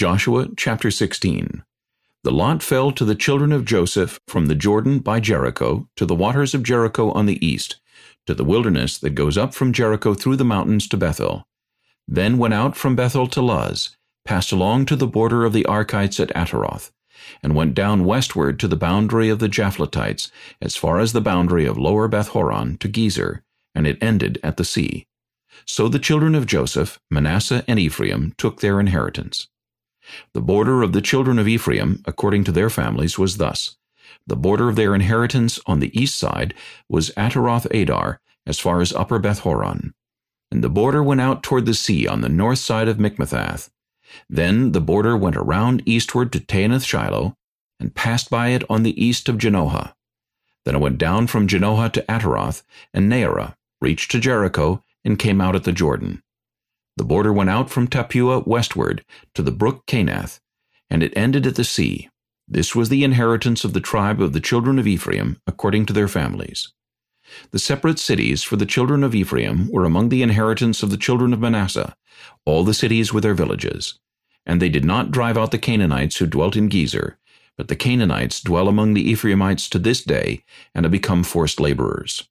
Joshua chapter 16 The lot fell to the children of Joseph from the Jordan by Jericho to the waters of Jericho on the east, to the wilderness that goes up from Jericho through the mountains to Bethel. Then went out from Bethel to Luz, passed along to the border of the Archites at Ataroth, and went down westward to the boundary of the Japhletites, as far as the boundary of lower Beth-horon to Gezer, and it ended at the sea. So the children of Joseph, Manasseh and Ephraim, took their inheritance. The border of the children of Ephraim, according to their families, was thus. The border of their inheritance on the east side was Ataroth Adar, as far as upper Beth-horon. And the border went out toward the sea on the north side of Michmethath. Then the border went around eastward to Taanath Shiloh, and passed by it on the east of Janohah. Then it went down from Janohah to Ataroth, and Naarah, reached to Jericho, and came out at the Jordan. The border went out from Tappuah westward to the brook Kanah, and it ended at the sea. This was the inheritance of the tribe of the children of Ephraim, according to their families. The separate cities for the children of Ephraim were among the inheritance of the children of Manasseh, all the cities with their villages. And they did not drive out the Canaanites who dwelt in Gezer, but the Canaanites dwell among the Ephraimites to this day, and have become forced laborers.